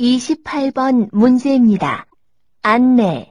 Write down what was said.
28번 문제입니다. 안내